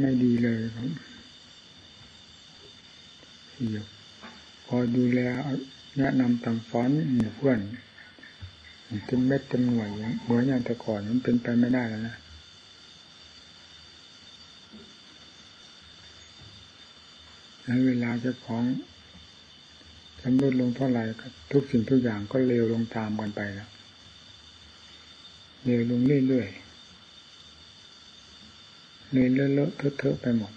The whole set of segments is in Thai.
ไม่ดีเลยครับที่คอยดูแลแนะนำต่งสอนหมู่เพื่อนเต็มเม็ดเต็มหน่วยเหมือนอย่างแต่ก่อนมันเป็นไปไม่ได้แล้วนะแล้วเวลาเจ้าของชำรุดลงเท่าไหร่ทุกสิ่งทุกอย่างก็เลวลงตามกันไปแล้วเลวลงเรื่อยๆ เลยเลอะๆเทอะไปหมด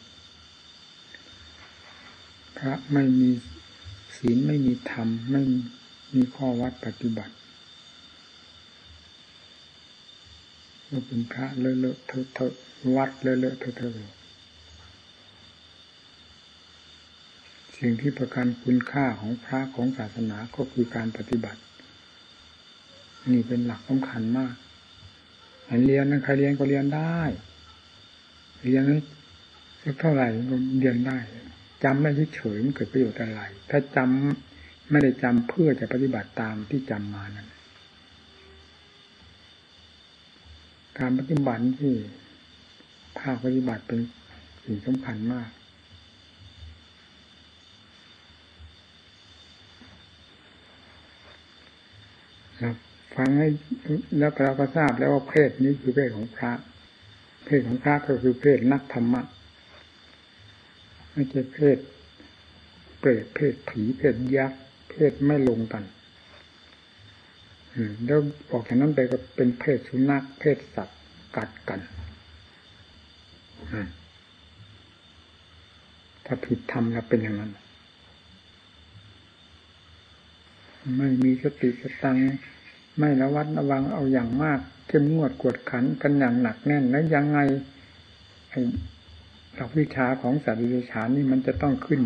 พระไม่มีศีลไม่มีธรรม ไม่มีข้อวัดปฏิบัติก็เป็นพระเลอะเลอะเทอะเทอะวัดเลอะเลอะเทอะเทอะสิ่งที่ประกันคุณค่าของพระของศาสนาก็คือการปฏิบัติ นี่เป็นหลักสำคัญมากเรียนนะใครเรียนก็เรียนได้ เรียนสักเท่าไหร่ก็เรียนได้จำไม่เฉยมันเกิดประโยชน์อะไร ถ้าจำไม่ได้จำเพื่อจะปฏิบัติตามที่จำมานั้น การปฏิบัติที่ภาคปฏิบัติเป็นสิ่งสำคัญมากครับฟังให้แล้วเราก็ทราบแล้วว่าเพศนี้คือเพศของพระ เพศของพระก็คือเพศนักธรรมะไม่ใช่เพศเปรตเพศผีเพศยักษ์เพศไม่ลงกันแล้วออกจากนั้นไปก็เป็นเพศสุนัขเพศสัตว์กัดกันถ้าผิดทำแล้วเป็นอย่างนั้น ไม่มีสติสตังไม่ระวัดระวังเอาอย่างมาก เข้มงวดกวดขันกันอย่างหนักแน่นแล้วยังไงหลักวิชาของสัตว์วิชานี่มันจะต้องขึ้น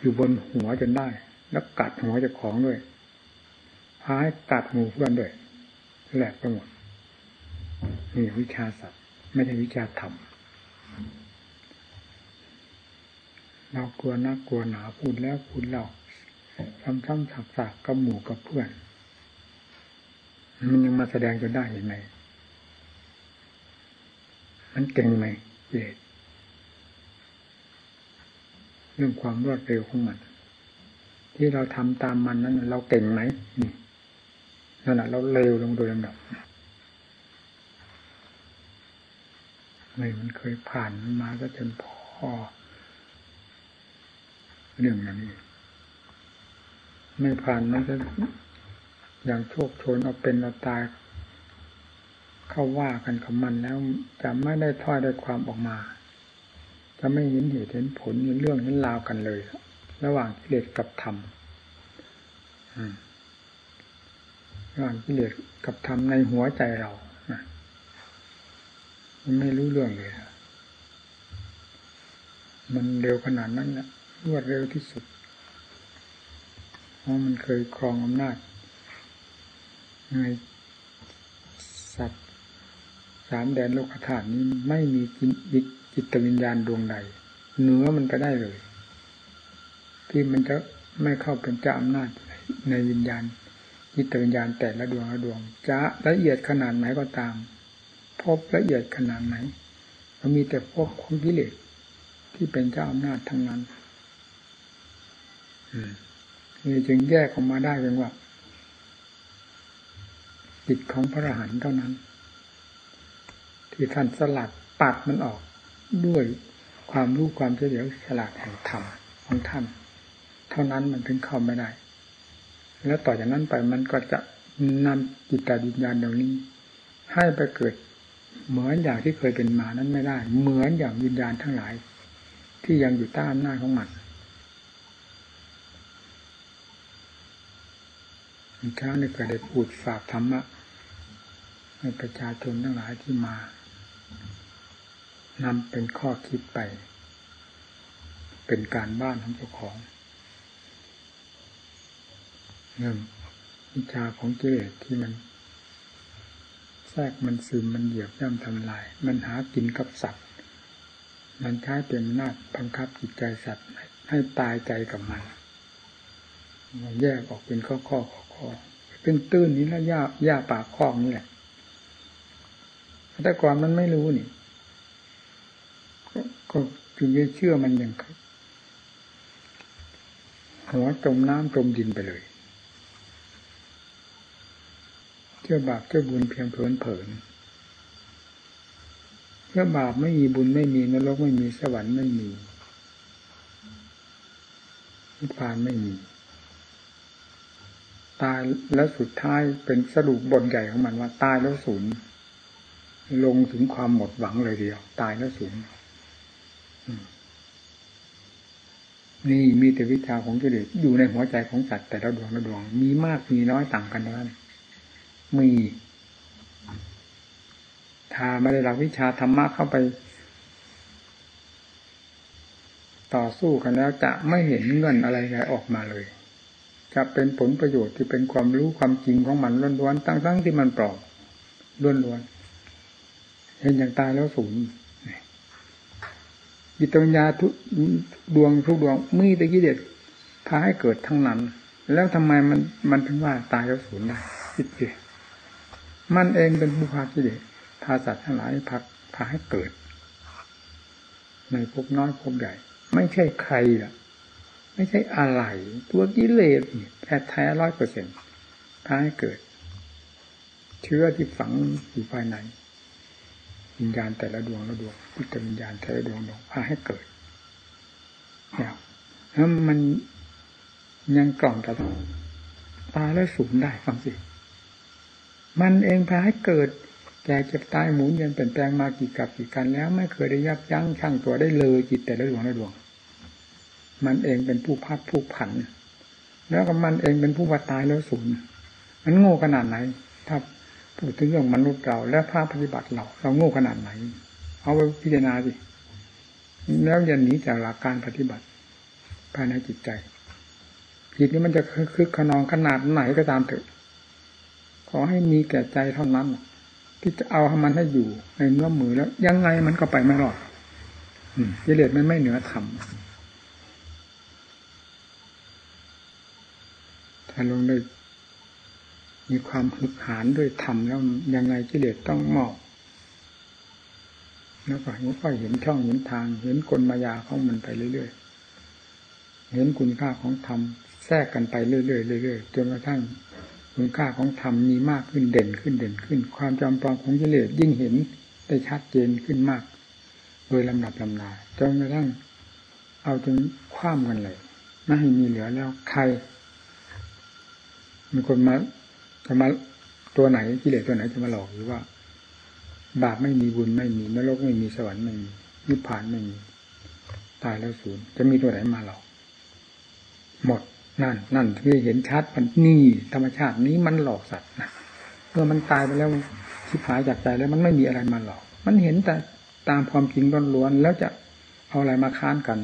อยู่บนหัวจนได้ แล้วกัดหัวเจ้าของด้วยพาให้กัดหมูเพื่อนด้วยแหลกไปหมดนี่วิชาสัตว์ไม่ใช่วิชาธรรมเรากลัวนักกลัวหนาพูดแล้วพูดเล่าซ้ำๆสักๆกับหมู่กับเพื่อน มันยังมาแสดงจนได้เห็นไหมมันเก่งไหมเยเรื่องความรวดเร็วของมัน ที่เราทำตามมันนั้น เราเก่งไหมนี่นั่นแหละเราเร็วลงโดยลำดับไม่มันเคยผ่านมาก็จนพอเรื่องอย่างนี้ ไม่ผ่านมันจะ อย่างโชคโชนเอาเป็นเอาตาย เข้าว่ากันกับมันแล้วจะไม่ได้ถ้อยได้ความออกมา จะไม่เห็นเหตุเห็นผลเห็นเรื่องเห็นราวกันเลย ระหว่างกิเลสกับธรรมระหว่างกิเลสกับธรรมในหัวใจเรามันไม่รู้เรื่องเลย มันเร็วขนาดนั้นแหละรวดเร็วที่สุด เพราะมันเคยครองอำนาจ ในสัตว์สามแดนโลกธาตุนี้ไม่มีจิตวิญญาณดวงใดเหนือมันไปได้เลย ที่มันจะไม่เข้าเป็นเจ้าอำนาจในวิญญาณจิตวิญญาณแต่ละดวงละดวงจะละเอียดขนาดไหนก็ตาม พบละเอียดขนาดไหนมันมีแต่พวกของกิเลสที่เป็นเจ้าอำนาจทั้งนั้นอืมนี่จึงแยกออกมาได้เป็นว่า จิตของพระอรหันต์เท่านั้น ที่ท่านสลัดปัดมันออกด้วยความรู้ความเฉลียวฉลาดแห่งธรรมของท่าน เท่านั้นมันถึงเข้าไม่ได้ แล้วต่อจากนั้นไปมันก็จะนำจิตตาวิญญาณอย่างนี้ ให้ไปเกิดเหมือนอย่างที่เคยเป็นมานั้นไม่ได้ เหมือนอย่างวิญญาณทั้งหลาย ที่ยังอยู่ใต้อำนาจของมัน เช้านี่ก็ได้พูดฝากธรรมะให้ประชาชนทั้งหลายที่มานำเป็นข้อคิดไป เป็นการบ้านของเจ้าของเรื่องวิชาของกิเลสที่มัน แทรกมันซึมมันเหยียบย่ำทำลาย มันหากินกับสัตว์ มันใช้เป็นนาจบังคับจิตใจสัตว์ให้ตายใจกับมัน มันแยกออกเป็นข้อข้อคอเป็นตื้นนี้แล้วหญ้าหญ้าปากคอกนี่แหละแต่ก่อนมันไม่รู้นี่ก็จึงจะเชื่อมันอย่างหัวจมน้ำจมดินไปเลย เชื่อบาปเชื่อบุญเพียงเพลินเผินเชื่อบาปไม่มีบุญไม่มีนรกไม่มีสวรรค์ไม่มีนิพพานไม่มี ตายแล้วสุดท้ายเป็นสรุปบทใหญ่ของมันว่า ตายแล้วศูนย์ลงถึงความหมดหวังเลยเดียว ตายแล้วศูนย์นี่มีแต่วิชาของกิเลสอยู่ในหัวใจของสัตว์แต่ละดวงละดวง มีมากมีน้อยต่างกันนั้นมีถ้าไม่ได้รับวิชาธรรมะเข้าไป ต่อสู้กันแล้วจะไม่เห็นเงื่อนอะไรอะไรออกมาเลย จะเป็นผลประโยชน์ที่เป็นความรู้ความจริงของมันล้วนๆตั้งๆที่มันปลอมล้วนๆเห็นอย่างตายแล้วสูญจิตวิญญาทุดวงทุกดวงมีแต่กิเลสพาให้เกิดทั้งนั้น แล้วทำไมมันมันถึงว่าตายแล้วสูญได้คิดดิมันเองเป็นผู้พากิเลสพาสัตว์ทั้งหลายพักพาให้เกิด ในภพน้อยภพใหญ่ ไม่ใช่ใครอะ ไม่ใช่อะไร ตัวกิเลสแท้แท้ร้อยเปอร์เซ็นต์พาให้เกิด เชื้อที่ฝังอยู่ภายในวิญญาณแต่ละดวงละดวงพิจวิญญาณแต่ละดวงดวงพาให้เกิดเนี่ยแล้วมันยังกล่องตลอดตายแล้วสูญได้ฟังสิ มันเองพาให้เกิด แก่เจ็บตายหมุนเวียนเปลี่ยนแปลงมากี่กับกี่กันแล้ว ไม่เคยได้ยับยั้งชั่งตัวได้เลยจิตแต่ละดวงละดวง มันเองเป็นผู้พัดผู้ผัน แล้วก็มันเองเป็นผู้ว่าตายแล้วสูญมันโง่ขนาดไหน ถ้าพูดถึงเรื่องมนุษย์เราและพระปฏิบัติเรา เราโง่ขนาดไหน เอาไปพิจารณาสิแล้วยันหนีจากหลักการปฏิบัติภายในจิตใจจิตนี้มันจะคึกขนองขนาดไหนก็ตามเถอะ ขอให้มีแก่ใจเท่านั้น ที่จะเอาให้มันให้อยู่ในเนื้อมือแล้ว ยังไงมันก็ไปไม่รอดกิเลสมันไม่เหนือธรรม ถ้าลงได้มีความหึกหานด้วยธรรมแล้วยังไงกิเลสต้องหมอบแล้วก็ค่อยเห็นช่องเห็นทาง เห็นกลมายาของมันไปเรื่อยๆ เห็นคุณค่าของธรรมแทรกกันไปเรื่อยๆเรื่อยๆจนกระทั่งคุณค่าของธรรมมีมากขึ้นเด่นขึ้นเด่นขึ้น ความจำปองของกิเลสยิ่งเห็นได้ชัดเจนขึ้นมาก โดยลำดับลำนาจนกระทั่งเอาจนคว้ามกันเลยไม่ให้มีเหลือแล้วใคร มีคนมาจะมาตัวไหนกิเลสตัวไหนจะมาหลอกหรือว่า บาปไม่มีบุญไม่มีนรกไม่มีสวรรค์ไม่มีนิพพานไม่มีตายแล้วศูนย์จะมีตัวไหนมาหลอกหมดนั่น นั่นที่เห็นชัดมันนี่ธรรมชาตินี้มันหลอกสัตว์นะเมื่อมันตายไปแล้วชิบหายจากใจแล้วมันไม่มีอะไรมาหลอก มันเห็นแต่ตามความจริงล้วนๆแล้วจะเอาอะไรมาค้านกัน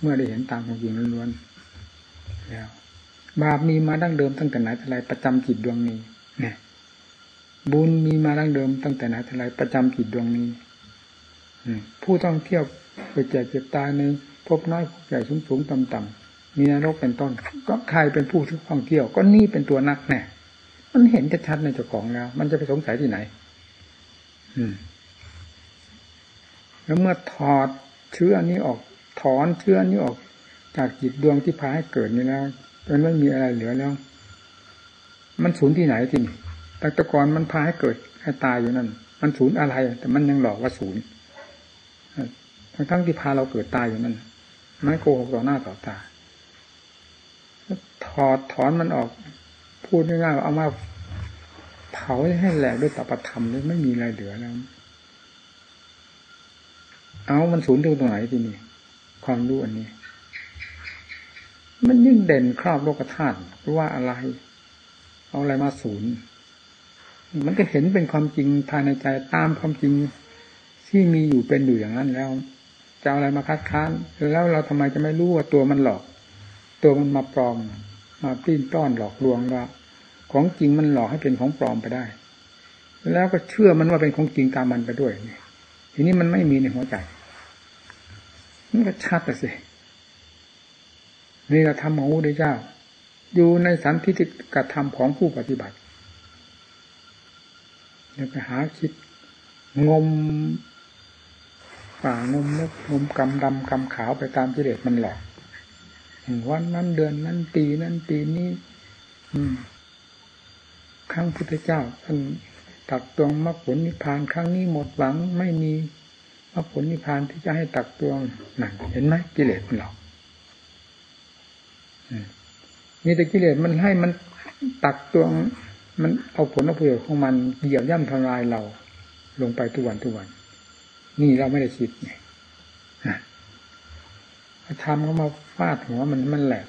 เมื่อได้เห็นตามความจริงล้วนๆแล้ว บาปมีมาดั้งเดิมตั้งแต่ไหนแต่ไรประจำจิตดวงนี้นี่ยบุญมีมาดั้งเดิมตั้งแต่ไหนแต่ไรประจำจิตดวงนี้ผู้ต้องเที่ยวไปแจกเจ็บตายในพบน้อยพบใหญ่สูงสูงต่ำต่ำมีนรกเป็นต้น ก็ใครเป็นผู้ท่องเที่ยว ก็นี่เป็นตัวนักแน่มันเห็นชัดในเจ้าของแล้ว มันจะไปสงสัยที่ไหน อืม แล้วเมื่อถอดเชื้อนี้ออกถอนเชื้อนี้ออกจากจิตดวงที่พาให้เกิดนี้แล้ว จนไม่มีอะไรเหลือแล้ว มันศูนย์ที่ไหนที่นี่ตะกอนมันพาให้เกิดให้ตายอยู่นั่น มันศูนย์อะไร แต่มันยังหลอกว่าศูนย์ทั้งทั้งที่พาเราเกิดตายอยู่นั่นไม่โกหกต่อหน้าต่อตา ถอดถอนมันออก พูดง่ายๆเอามาเผาให้แหลกด้วยตปธรรมเลยไม่มีอะไรเหลือแล้ว เอามันศูนย์ตรงไหนที่นี่ ความรู้อันนี้ มันยิ่งเด่นครอบโลกธาตุว่าอะไร เอาอะไรมาศูนย์มันก็เห็นเป็นความจริงภายในใจตามความจริงที่มีอยู่เป็นอยู่อย่างนั้นแล้วจะเอาอะไรมาคัดค้านแล้วเราทำไมจะไม่รู้ว่าตัวมันหลอก ตัวมันมาปลอม มาปิ้นต้อนหลอกลวงว่าของจริงมันหลอกให้เป็นของปลอมไปได้ แล้วก็เชื่อมันว่าเป็นของจริงตามมันไปด้วยทีนี้มันไม่มีในหัวใจมันก็ชัดสิ นี่เราทำของพระพุทธเจ้า อยู่ในสันทิฏฐิกธรรมของผู้ปฏิบัติแล้วไปหาคิดงมฝ่างมลึกงมกำดำกำขาวไปตามกิเลสมันหลอกวันนั้นเดือนนั้นปีนั้นปีนี้ อืมครั้งพุทธเจ้าท่านตักตวงมรรคผลนิพพานครั้งนี้หมดหวังไม่มีมรรคผลนิพพานที่จะให้ตักตวงนั่นเห็นไหมกิเลสมันหลอก มีแต่กิเลสมันให้มันตักตวงมันเอาผลเอาประโยชน์ของมันเหยียบย่ำทำลายเรา ลงไปทุกวันทุกวัน นี่เราไม่ได้คิดไงทำเขามาฟาดหัวมันมันแหลก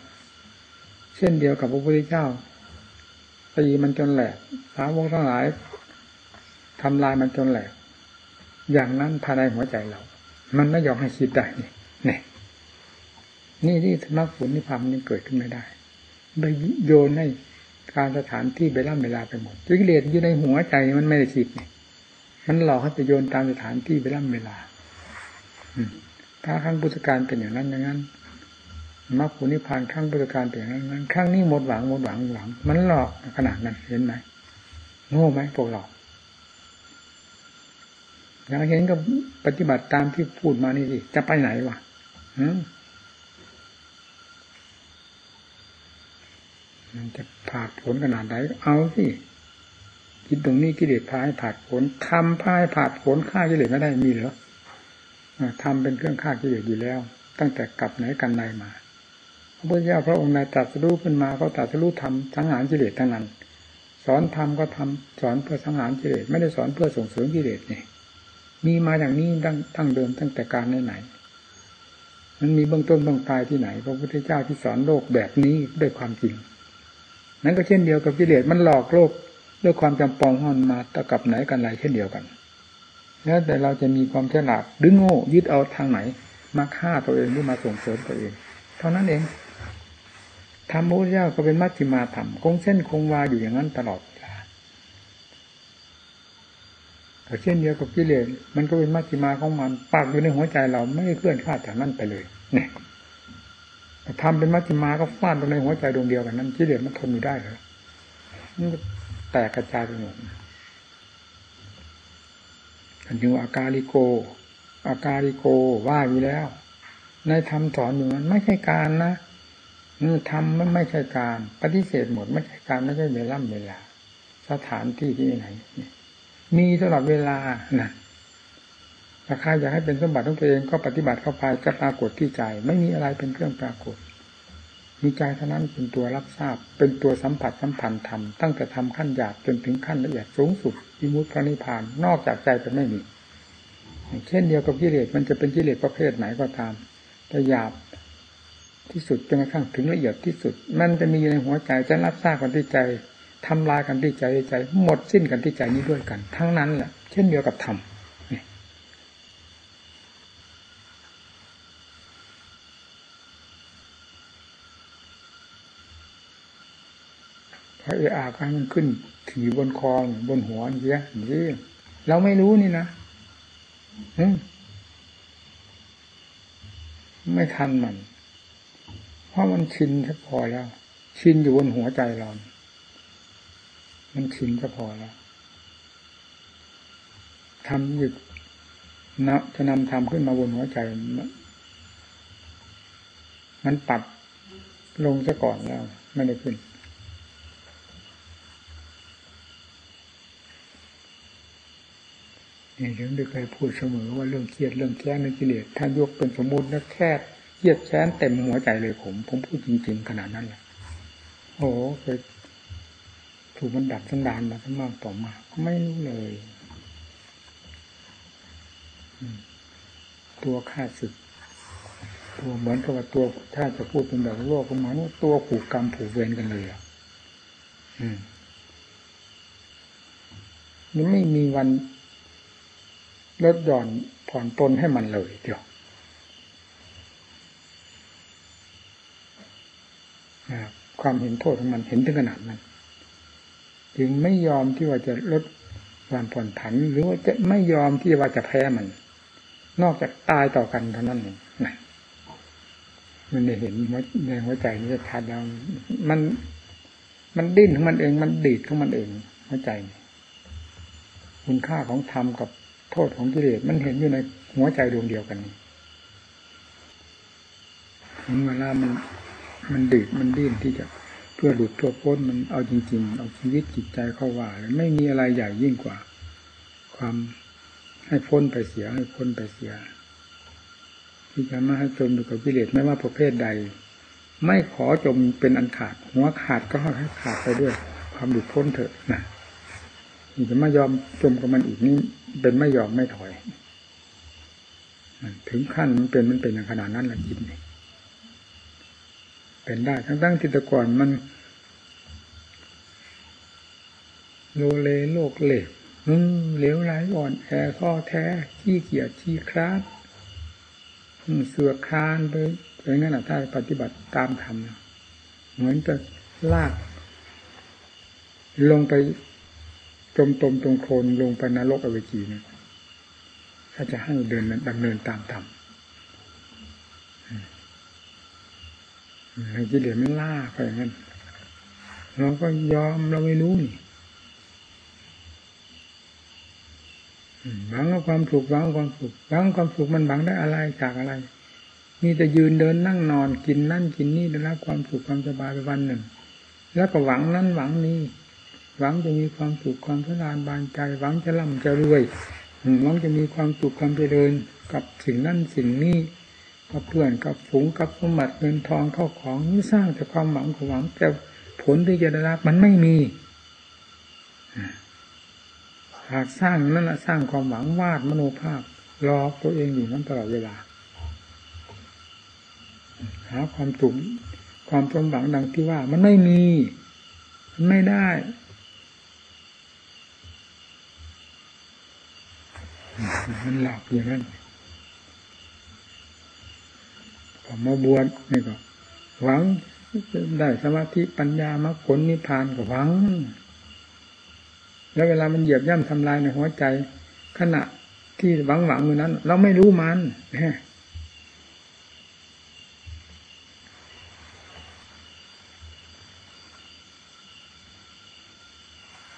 เช่นเดียวกับพระพุทธเจ้าตีมันจนแหลกสาวกทั้งหลายทำลายมันจนแหลก อย่างนั้นภายในหัวใจเรา มันไม่ยอมให้คิดได้นี่ นี่นี่ที่มรรคผลนิพพานมันเกิดขึ้นไม่ได้ไปโยนให้การสถานที่ไปล่ำเวลาไปหมดกิเลสอยู่ในหัวใจมันไม่ได้คิดนี่มันหลอกให้ไปโยนตามสถานที่ไปล่ำเวลาถ้าครั้งพุทธการเป็นอย่างนั้นอย่างนั้นมรรคผลนิพพานครั้งพุทธการเป็นอย่างนั้นนั้นครั้งนี้หมดหวังหมดหวังหวัง มันหลอกขนาดนั้นเห็นไหมโง่ไหมพวกเราอยากเห็นก็ปฏิบัติตามที่พูดมานี่สิจะไปไหนวะมั นจะผ่าผลขนาดไหนเอาสิคิดตรงนี้กิเลสพาให้ผ่าผลทำพาให้ผ่าผลฆ่ากิเลสไม่ได้มีเหรอทำเป็นเครื่องฆ่ากิเลสอยู่แล้ว ตั้งแต่กลับไหนกันไหนมาพระพุทธเจ้าพระองค์ในตรัสรู้ขึ้นมาก็ตรัสรู้ทำสังหารกิเลสทั้งนั้น สอนทำก็ทำสอนเพื่อสังหารกิเลสไม่ได้สอนเพื่อส่งเสริมกิเลสนี่มีมาอย่างนี้ตั้งตั้งเดิมตั้งแต่การไหนไหนมันมีเบื้องต้นเบื้องปลายที่ไหน พระพุทธเจ้าที่สอนโลกแบบนี้ด้วยความจริง นั้นก็เช่นเดียวกับกิเลสมันหลอกโลกด้วยความจำปองหอนมาตะกับไหนกันไรเช่นเดียวกัน แล้วแต่เราจะมีความฉลาดหรือโง่ยึดเอาทางไหน มาฆ่าตัวเองหรือมาส่งเสริมตัวเอง เท่านั้นเองธรรมพระพุทธเจ้าก็เป็นมัชฌิมาธรรมคงเส้นคงวาอยู่อย่างนั้นตลอดแต่เช่นเดียวกับกิเลสมันก็เป็นมัชฌิมาของมันปากอยู่ในหัวใจเราไม่เคลื่อนคลาดจากนั้นไปเลยเนี่ย ทำเป็นมัชฌิมาก็ฟาดลงในหัวใจดวงเดียวกันนั้นกิเลสมันทนอยู่ได้เหรอมันแตกกระจายไปหมดอันนี้อาการลิโก อาการลิโกว่าอยู่แล้วในธรรมสอนอยู่นั้นไม่ใช่การนะนี่ทำมันไม่ใช่การ ปฏิเสธหมดไม่ใช่การไม่ใช่เวลาเวลา สถานที่ที่ไหน มีตลอดเวลานะ ถ้าใครอยากให้เป็นสมบัติของตัวเองก็ปฏิบัติเข้าไปจะปรากฏที่ใจ ไม่มีอะไรเป็นเครื่องปรากฏ มีใจเท่านั้นเป็นตัวรับทราบ เป็นตัวสัมผัสสัมพันธ์ธรรมตั้งแต่ทำขั้นหยาบจนถึงขั้นละเอียดสูงสุดอิมุตพระนิพพานนอกจากใจเป็นไม่มีเช่นเดียวกับกิเลสมันจะเป็นกิเลสประเภทไหนก็ตามแต่หยาบที่สุดจนกระทั่งถึงละเอียดที่สุด มันจะมีในหัวใจจะรับทราบกันที่ใจทำลายกันที่ใจใจ หมดสิ้นกันที่ใจนี้ด้วยกัน ทั้งนั้นแหละเช่นเดียวกับธรรม พระเออาการมันขึ้นถี่บนคอ บนหัวเยอะนี่เราไม่รู้นี่นะไม่ทันมัน เพราะมันชินแค่พอแล้ว ชินอยู่บนหัวใจเรา มันชินก็พอแล้วทำหยุดนะจะนำทำขึ้นมาบนหัวใจ มันปัดลงซะก่อนแล้ว ไม่ได้ขึ้น นี่ถึงได้เคยพูดเสมอว่าเรื่องเครียดเรื่องแค้นในกิเลสถ้ายกเป็นสมมติแล้วแค่เครียดแค้นเต็มหัวใจเลยผม ผมพูดจริง ๆ ขนาดนั้นแหละโอ้เคยถูกมันดับสันดานมาทั้งมากต่อมาไม่รู้เลยตัวฆ่าศึก ตัวเหมือนกับว่าตัวถ้าจะพูดเป็นแบบโลกก็หมายว่าตัวผูกกรรมผูกเวรกันเลยอะมันไม่มีวัน ลดหย่อนผ่อนปลนให้มันเลยเดียวความเห็นโทษของมันเห็นถึงขนาดนั้น จึงไม่ยอมที่ว่าจะลดความผ่อนผัน หรือว่าจะไม่ยอมที่ว่าจะแพ้มัน นอกจากตายต่อกันเท่านั้นเองนะมันได้เห็นในหัวใจนี่จะทัดแล้วมัน มันดิ้นของมันเอง มันดีดของมันเองหัวใจ คุณค่าของธรรมกับ โทษของกิเลสมันเห็นอยู่ในหัวใจดวงเดียวกันนี้เวลามันมันดืดมันดิ้นที่จะเพื่อหลุดเพื่อพ้นมันเอาจริง ๆ เอาชีวิตจิตใจเข้าว่าเลยไม่มีอะไรใหญ่ยิ่งกว่า ความให้พ้นไปเสียให้พ้นไปเสีย ที่จะมาให้จมอยู่กับกิเลสไม่ว่าประเภทใด ไม่ขอจมเป็นอันขาด หัวขาดก็ให้ขาดไปด้วย ความหลุดพ้นเถอะนะนี่จะไม่ยอมจมกับมันอีกนี่ เป็นไม่ยอมไม่ถอย ถึงขั้นมันเป็นมันเป็นอย่างขนาดนั้นละจิตนี่เป็นได้ทั้งทั้งที่แต่ก่อนมันโลเลโลกเหลวมึงเหลวไหลอ่อนแอข้อแท้ขี้เกียจขี้คลาดเสือคลานไปอย่างนั้นถ้าปฏิบัติตามธรรมเหมือนจะลาก ลงไป จมตมตรงโคลนลงไปนรกอเวจีนะถ้าจะให้เดินดำเนินตามธรรมให้กิเลสมันล่าไปอย่างนั้นเราก็ยอมเราไม่รู้นี่หวังความสุขหวังความสุขหวังความสุขมันหวังได้อะไรจากอะไรมีแต่ยืนเดินนั่งนอนกินนั่นกินนี่ได้รับความสุขความสบายไปวันหนึ่ง แล้วก็หวังนั้นหวังนี้ หวังจะมีความสุขความสนานบานใจ หวังจะร่ำจะรวยหวังจะมีความสุขความเจริญกับสิ่งนั้นสิ่งนี้กับเพื่อนกับฝูงกับสมบัติเงินทองเข้าของนี่สร้างแต่ความหวังของหวังแต่ผลที่จะได้รับมันไม่มีหากสร้างนั่นแหละสร้างความหวังวาดมโนภาพรอตัวเองอยู่นั้นตลอดเวลาหาความสุขความสมหวังดังที่ว่า มันไม่มี มันไม่ได้ มันหลับอย่างนั้นพอมาบวชนี่ก็ หวังได้สมาธิปัญญามรรคผลนิพพานก็หวัง แล้วเวลามันเหยียบย่ำทำลายในหัวใจ ขณะที่หวังหวังอยู่นั้น เราไม่รู้มัน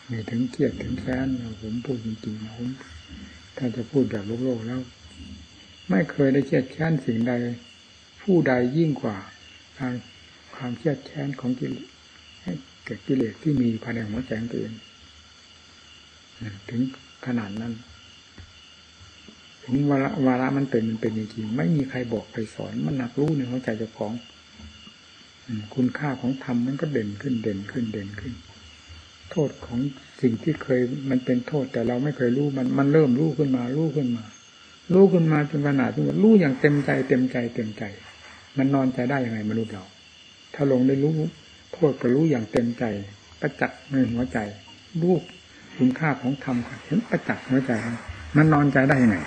มีถึงเกียรติถึงแค้นผมพูดจริงๆผม ถ้าจะพูดแบบโลกโลกแล้ว ไม่เคยได้เกียดแค้นสิ่งใด ผู้ใดยิ่งกว่าการความเกียดแค้นของกิเลสให้เกิดกิเลสที่มีภายในหัวใจตัวเองถึงขนาดนั้นถึงวาระวาระมันเป็นมันเป็นจริงๆไม่มีใครบอกใครสอน มันหนักรู้ในหัวใจเจ้าของคุณค่าของธรรมมันก็เด่นขึ้นเด่นขึ้นเด่นขึ้น โทษของสิ่งที่เคยมันเป็นโทษ แต่เราไม่เคยรู้มันมันเริ่มรู้ขึ้นมารู้ขึ้นมา รู้ขึ้นมาจนขนาดที่ว่ารู้อย่างเต็มใจเต็มใจเต็มใจ มันนอนใจได้ยังไงมนุษย์เรา ถ้าลงได้รู้ โทษก็รู้อย่างเต็มใจ ประจักษ์ในหัวใจ รู้คุณค่าของธรรมเห็นประจักษ์หัวใจ มันนอนใจได้ยังไง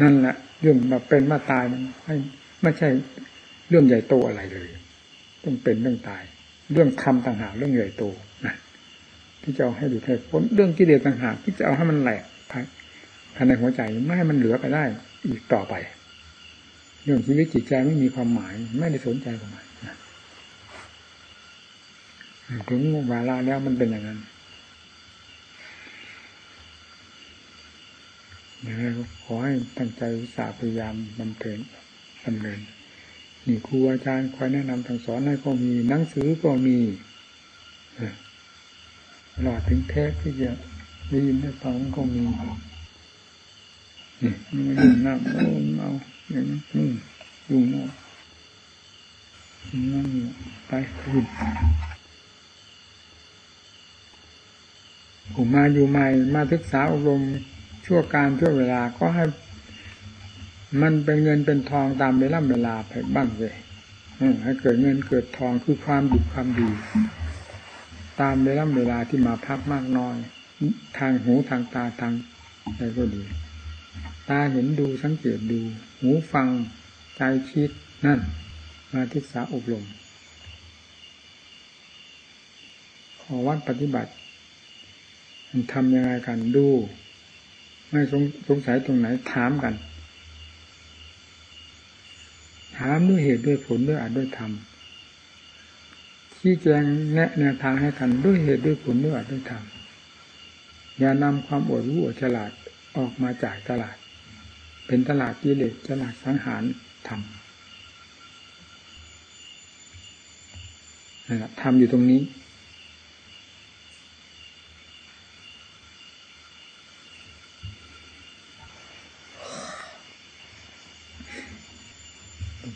นั่นแหละเรื่องมาเป็นมาตายมันไม่ไม่ใช่เรื่องใหญ่โตอะไรเลย ต้องเป็นเรื่องตาย เรื่องธรรมต่างหากเรื่องใหญ่โตนะที่จะเอาให้ดูให้พ้นเรื่องกิเลสต่างหากที่จะเอาให้มันแหลกภายในหัวใจไม่ให้มันเหลือไปได้อีกต่อไป เรื่องชีวิตจิตใจไม่มีความหมายไม่ได้สนใจกับมันถึงเวลาแล้วมันเป็นอย่างนั้นขอให้ตั้งใจสาพยายามบำเพ็ญดำเนิน นี่ครูอาจารย์คอยแนะนำทางสอนให้ก็มีหนังสือก็มีหลอดถึงเทปที่จะได้ยินได้ฟังก็มีนี่ไม่ยุ่งน้ำเอาเอาอย่างนี้ยุ่งเอานั่งไปคุณผมมาอยู่ใหม่มาศึกษาอบรมชั่วการชั่วเวลาก็ให้ มันเป็นเงินเป็นทองตามเวลาเวลาไปบ้างเลยให้เกิดเงินเกิดทองคือความดีความดี ตามเวลาเวลาที่มาพักมากน้อย ทางหูทางตาทางอะไรก็ดี ตาเห็นดูสังเกตดู หูฟังใจคิดนั่น มาศึกษาอบรมขอวัดปฏิบัติมันทำยังไงกันดู ไม่สงสงสัยตรงไหนถามกัน ถามด้วยเหตุด้วยผลด้วยอัดด้วยธรรมชี้แจงแนะแนวทางให้กันด้วยเหตุด้วยผลด้วยอัดด้วยธรรมอย่านำความอดรู้อดฉลาดออกมาจากตลาด เป็นตลาดกิเลสตลาดสังหารธรรมทำอยู่ตรงนี้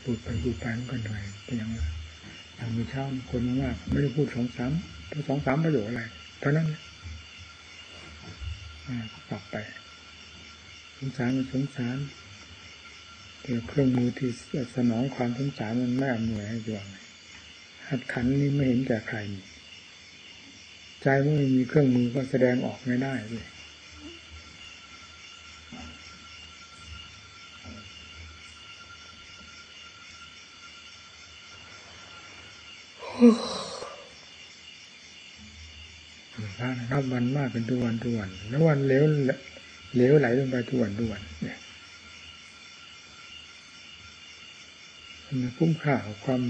พูดไปพูดไปมันก็เหนื่อยเป็นอย่างนั้นอย่างมีเช้าคนมากไม่ได้พูดสองสามสองสามประโยคอะไรเท่านั้นกลับไป สงสารมันสงสารแต่เครื่องมือที่สนองความสงสารมันไม่อำนวยให้ดวงหัดขันนี่ไม่เห็นแก่ใคร ใจไม่มีเครื่องมือก็แสดงออกไม่ได้เลย พระนับวันมากเป็นทุกวันทุกวัน แล้ววันเลี้ยวเลี้ยวไหลลงไปทุกวันทุกวัน เนี่ยมันคุ้มค่าของความ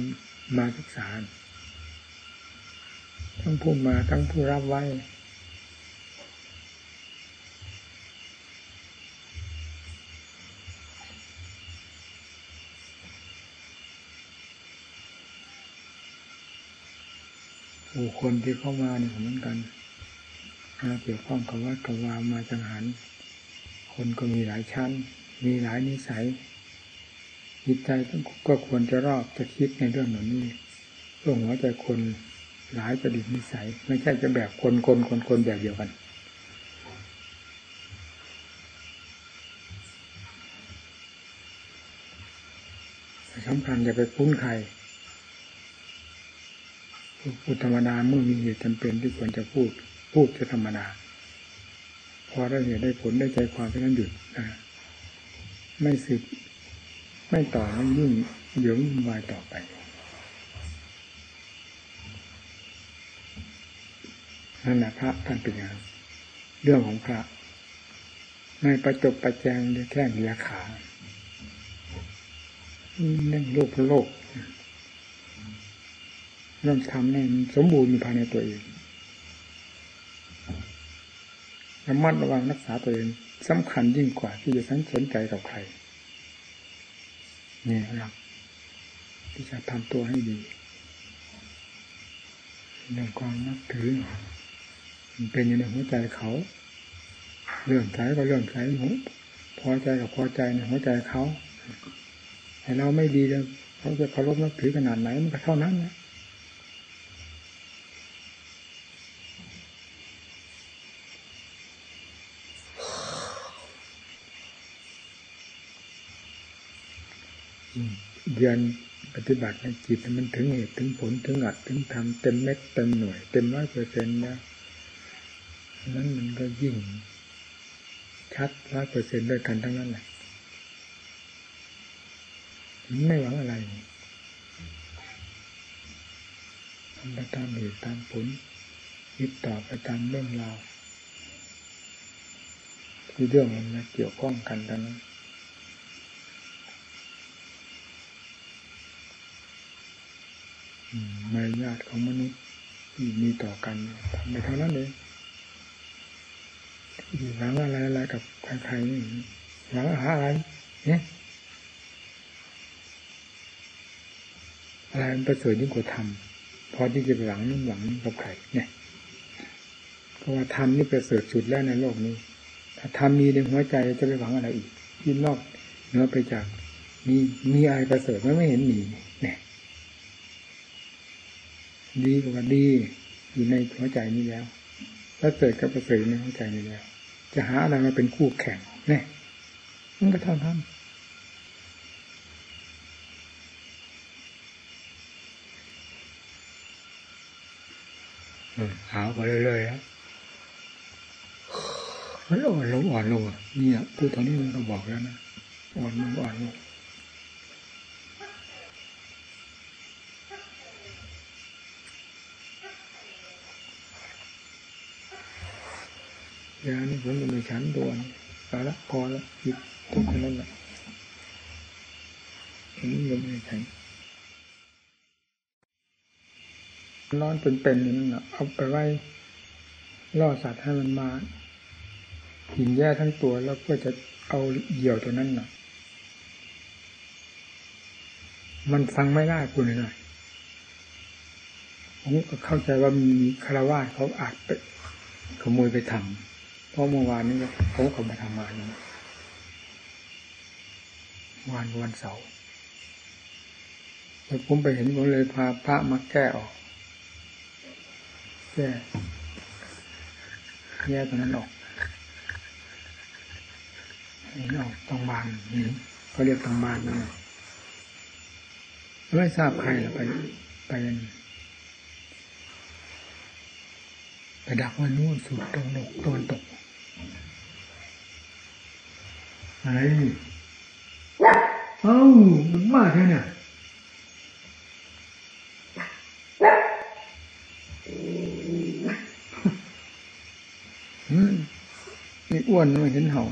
มาศึกษาทั้งผู้มาทั้งผู้รับไว้ ผู้ คนที่เข้ามาเนี่ยเหมือนกันมาเกี่ยวข้องกับวัดกับวามาจังหัน คนก็มีหลายชั้น มีหลายนิสัย จิตใจก็ควรจะรอบจะคิดในเรื่องเหล่านี้เพื่อหัวใจคนหลายประดิษฐ์นิสัย ไม่ใช่จะแบบคนคนคนคนแบบเดียวกันสำคัญอย่าไปคุ้นใคร พูดธรรมดาเมื่อมีเหตุจำเป็นที่ควรจะพูด พูดจะธรรมดา พอได้เหตุได้ผลได้ใจความเที่นั้นหยุดนะไม่สืบไม่ต่อไม่ยุ่งเดี๋ยววุ่นวายต่อไปนั่นแหละพระท่านเป็นอย่างเรื่องของพระ ไม่ประจบประแจงแค่เหนียขาเรื่องโลกโลก เรื่องทำให้มันสมบูรณ์อยู่ภายในตัวเองระมัดระวังรักษาตัวเองสำคัญยิ่งกว่าที่จะสังสนใจกับใครนี่หลักที่จะทำตัวให้ดีเรื่องความนับถือมันเป็นอยู่ในหัวใจเขา เรื่องใจก็เรื่องใจหัวพอใจกับพอใจในหัวใจเขาแต่เราไม่ดีแล้วเขาจะเคารพนับถือขนาดไหนมันก็เท่านั้นนะ เรียนปฏิบัติในจิตมันถึงเหตุถึงผลถึงอัดถึงทำเต็มเม็ดเต็มหน่วย เต็มร้อยเปอร์เซ็นต์แล้วนั้นมันก็ยิ่ง ชัดร้อยเปอร์เซ็นต์ด้วยกันทั้งนั้นแหละไม่หวังอะไรทำไปตามเหตุตามผลคิดต่อไปตามเรื่องราวที่เรื่องมันมาเกี่ยวข้องกันทั้งนั้น มารยาทของมนุษย์ที่มีต่อกันทำไปเท่านั้นเองหวังอะไรอะไรกับใครๆนี่หวังหาอะไรเนี่ยอะไรมันประเสริฐยิ่งกว่าธรรมพอที่จะหวังนั่นหวังกับใครเนี่ยเพราะว่าธรรมนี่ประเสริฐสุดแล้วในโลกนี้ ถ้าธรรมมีในหัวใจจะไปหวังอะไรอีกที่นอกเหนือไปจากมีมีอะไรประเสริฐไม่ไม่เห็นมีเนี่ย ดีกว่าดีอยู่ในหัวใจนี้แล้ว แล้วเกิดกับประเสริฐในหัวใจนี้แล้ว จะหาอะไรมาเป็นคู่แข่งเนี่ยมันก็เท่านั้นหาไปเรื่อยๆแล้วมันอ่อนลงอ่อนลงอะนี่อะพูดตอนนี้มันก็บอกแล้วนะอ่อนลงอ่อนลง ยานี่ผมจะไม่ฉันตัวนะพอละพอละหยุดทุกคนนั้นแหละอันนี้ยังไม่ฉันนอนเป็นๆอยู่นั่นแหละเอาไปไว้ล่อสัตว์ให้มันมากินแย่ทั้งตัวแล้วก็จะเอาเหยี่ยวตัวนั้นน่ะ มันฟังไม่ได้คุณเลยผมก็เข้าใจว่ามีคารวาสเขาอาจไปขโมยไปทำ เพราะเมื่อวานนี้เขาเขามาทำงานวันวันเสาร์แล้วผมไปเห็นผมเลยพาพระมาแก้ออกแก้แยกตัวนั้นออกเห็นออกตรงบานนี่เขาเรียกตรงบานนั่นแหละไม่ทราบใครหรอไปไปไปดักวันนู้นสุดตรงนกตวนตก อะไรเอ้ามันมากแค่เนี่ยอืมนี่อ้วนไม่เห็นเห่า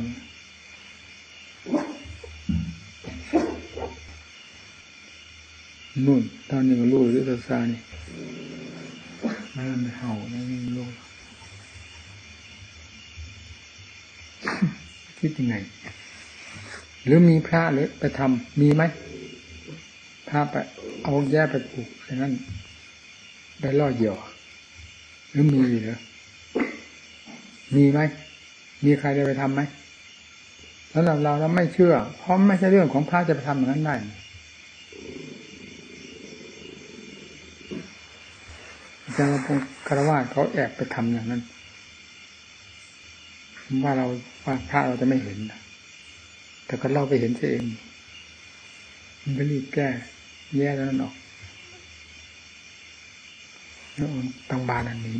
นู่นตอนนี้ก็รู้หรือตาซานี่มันเห่านี่รู้ คิดยังไง หรือมีพระหรือไปทำมีไหมพระไปเอาแย่ไปปลูกอย่างนั้นได้ล่อเหยี่ยวหรือมีหรือมีไหมมีใครได้ไปทำไหมสำหรับเราเราไม่เชื่อ เพราะไม่ใช่เรื่องของพระจะไปทำอย่างนั้นได้อาจารย์พงศ์คารวะเขาแอบไปทำอย่างนั้นว่าเรา ว่าพระเราจะไม่เห็นแต่ก็เล่าไปเห็นเองมันก็รีบแก้แย่แล้วนั่นออกแล้วตังบานอันนี้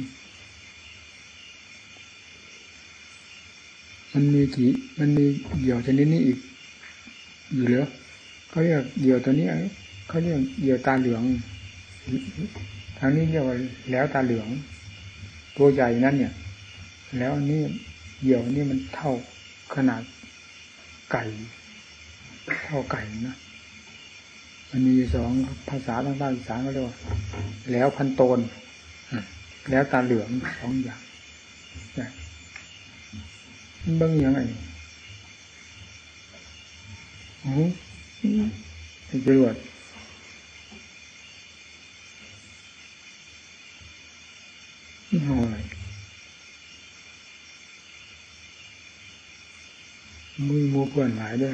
มันมีกี่มันมีเหยี่ยวชนิดนี้อีกอยู่เหรอเขาเรียกเหยี่ยวตัวนี้เขาเรียกเหยี่ยวตาเหลืองทางนี้เรียกว่าแล้วตาเหลือง ตัวใหญ่นั่นเนี่ย แล้วอันนี้ เหยี่ยวนี่มันเท่าขนาดไก่เท่าไก่นะมันมีสองภาษาทางภาคอีสานก็เรียกว่าแล้วพันโตนแล้วตาเหลืองสองอย่างมันบางอย่างไงโอ้ไอ้จรวดนี่หออะไร มือมูเพื่อนหลายด้วย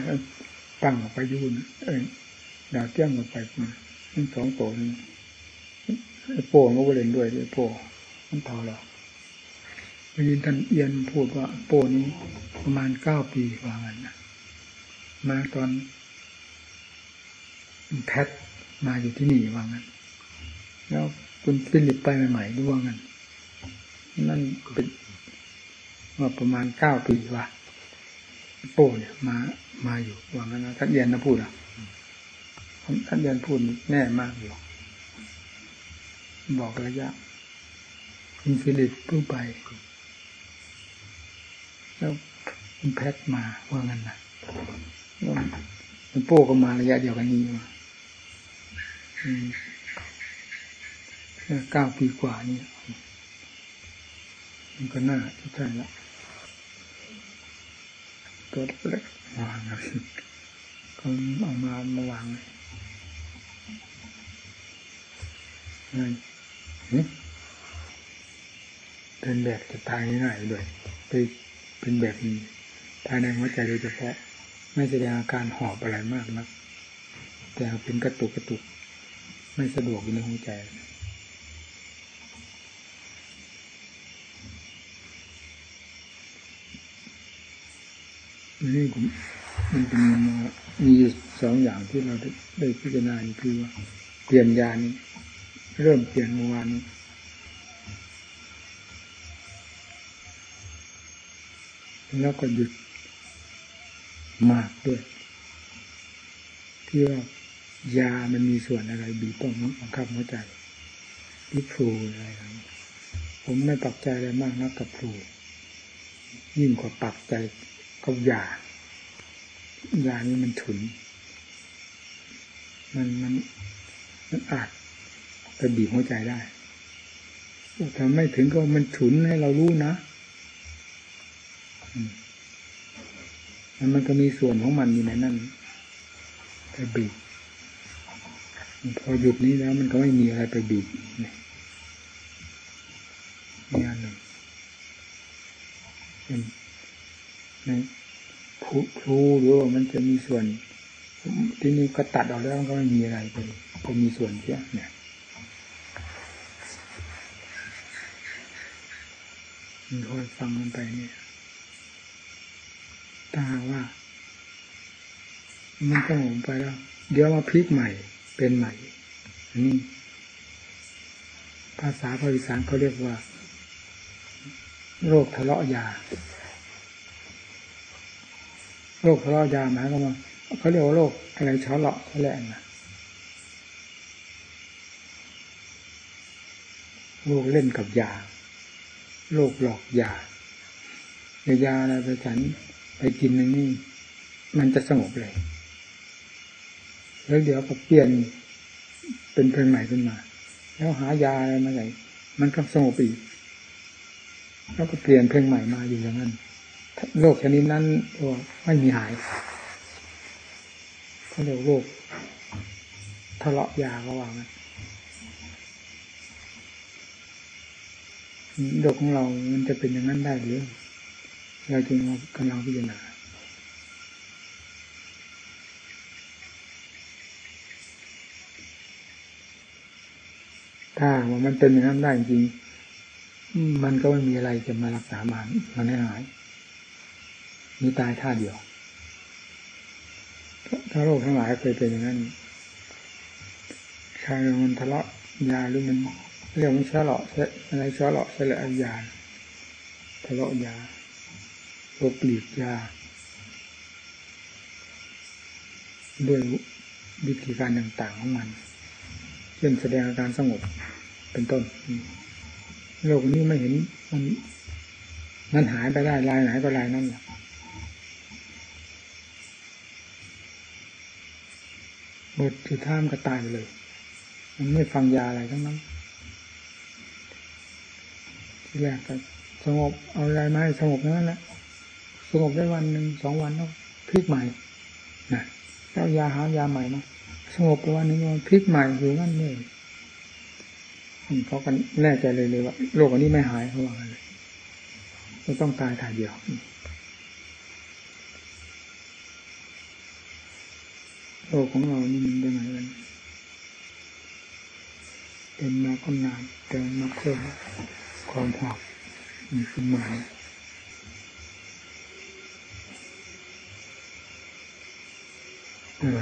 ตั้งออกไปยุ่นเอ้ยดาวเตี้ยงออกไปมาทั้งสองโตนี่ไอ้โป้ก็เล่นด้วยไอ้โป้มันเท่าหรอได้ยินท่านเอียนพูดว่าโป้นี้ประมาณเก้าปีกว่างั้นนะมาตอนแพทมาอยู่ที่นี่ว่างั้น แล้วคุณฟิลิปไปใหม่ๆด้วยว่างั้น นั่นเป็นว่าประมาณเก้าปีว่า โป้เนี่ยมามาอยู่ว่างั้นนะท่านเอียนนะพูดอะท่านเอียนพูดแน่มากอยู่ บอกระยะคุณฟิลิปเพิ่งไปแล้วคุณแพทมาว่างั้นนะแล้วคุณโป้ก็มาระยะเดียวกันนี้มาเก้าปีกว่านี่มันก็น่าจะใช่ละ ตัวเล็กวางอะไรก็เอามามาวางเลยไงเป็นแบบจะตายง่ายด้วยไปเป็นแบบนี้ภายในหัวใจโดยเฉพาะ ไม่แสดงอาการหอบอะไรมากนะแต่เป็นกระตุกกระตุก ไม่สะดวกอยู่ในหัวใจ นี่ผมมันเป็นมีสองอย่างที่เราได้พิจารณาคือว่าเปลี่ยนยานี้ เริ่มเปลี่ยนเมื่อวานนี้แล้วก็หยุดมากด้วยเพื่อยามันมีส่วนอะไร บีบต้องบังคับหัวใจที่ครูอะไรผมไม่ปักใจอะไรมากนักกับครูยิ่งกว่าปักใจ กับยายานี้มันฉุน มันมันมันอาจไปบีบหัวใจได้แต่ไม่ถึงก็มันฉุนให้เรารู้นะแล้วมันก็มีส่วนของมันอยู่ในนั้นไปบีบพอหยุดนี้แล้ว มันก็ไม่มีอะไรไปบีบนี่นี่อันหนึ่งเป็น ครูหรือว่ามันจะมีส่วน ที่นี่ก็ตัดออกแล้วมันก็ไม่มีอะไรไปไปมีส่วนเสียเนี่ยมันคอยฟังมันไปเนี่ยถ้าว่า มันก็หงไปแล้ว เดี๋ยวมาพลิกใหม่ เป็นใหม่นนี้ภาษาภาษาอีสานเขาเรียกว่า โรคทะเลาะยา โรคทะเลาะยาหมายความว่าเขาเรียกว่าโรคอะไรเฉาะเลาะแหละนะโรคเล่นกับยาโรคหลอกยาเดี๋ยาอะไรไปฉันไปกินอย่างนี้มันจะสงบเลยแล้วเดี๋ยวก็เปลี่ยนเป็นเพลงใหม่ขึ้นมา แล้วหายาอะไรมาใส่มันก็สงบอีก แล้วก็เปลี่ยนเพลงใหม่มาอยู่อย่างนั้น โรคชนิดนั้นไม่มีหายเขาเรียกโรคทะเลาะยาเขาว่างันโรคของเรา มันจะเป็นอย่างนั้นได้หรือ เราจึงกำลังพิจารณาถ้าว่ามันเป็นอย่างนั้นได้จริง มันก็ไม่มีอะไรจะมารักษามันมันให้หาย มีตายท่าเดียว ถ้าโรคทั้งหลายเคยเป็นอย่างนั้นใครมันทะเลาะยาหรือมันเรียกมันเชื้อหลอกอะไรเชื้อหลอกเชื้อละยาทะเลาะยาโรคปลีกยา ด้วยวิธีการต่างๆของมัน เช่นแสดงอาการสงบเป็นต้น โลกนี้ไม่เห็นมันมันหายไปได้ลายไหนก็ลายนั่นแหละ บทสุดท้ายมันก็ตายไปเลย มันไม่ฟังยาอะไรทั้งนั้นทีแรกก็สงบเอาอะไรมาให้สงบนั่นแหละสงบได้วันหนึ่งสองวันแล้วพลิกใหม่นะแล้วยาหายาใหม่มาสงบไปวันหนึ่งวันพลิกใหม่อยู่นั่นเองเขากันแน่ใจเลยเลยว่าโรคอันนี้ไม่หายเขาว่ากันเลยจะต้องตายถ่ายเดียว โลกของเรานี่มันเป็นไงกันเป็นมาก็นานแต่มาเพิ่มความหอบมีขึ้นมาอะไร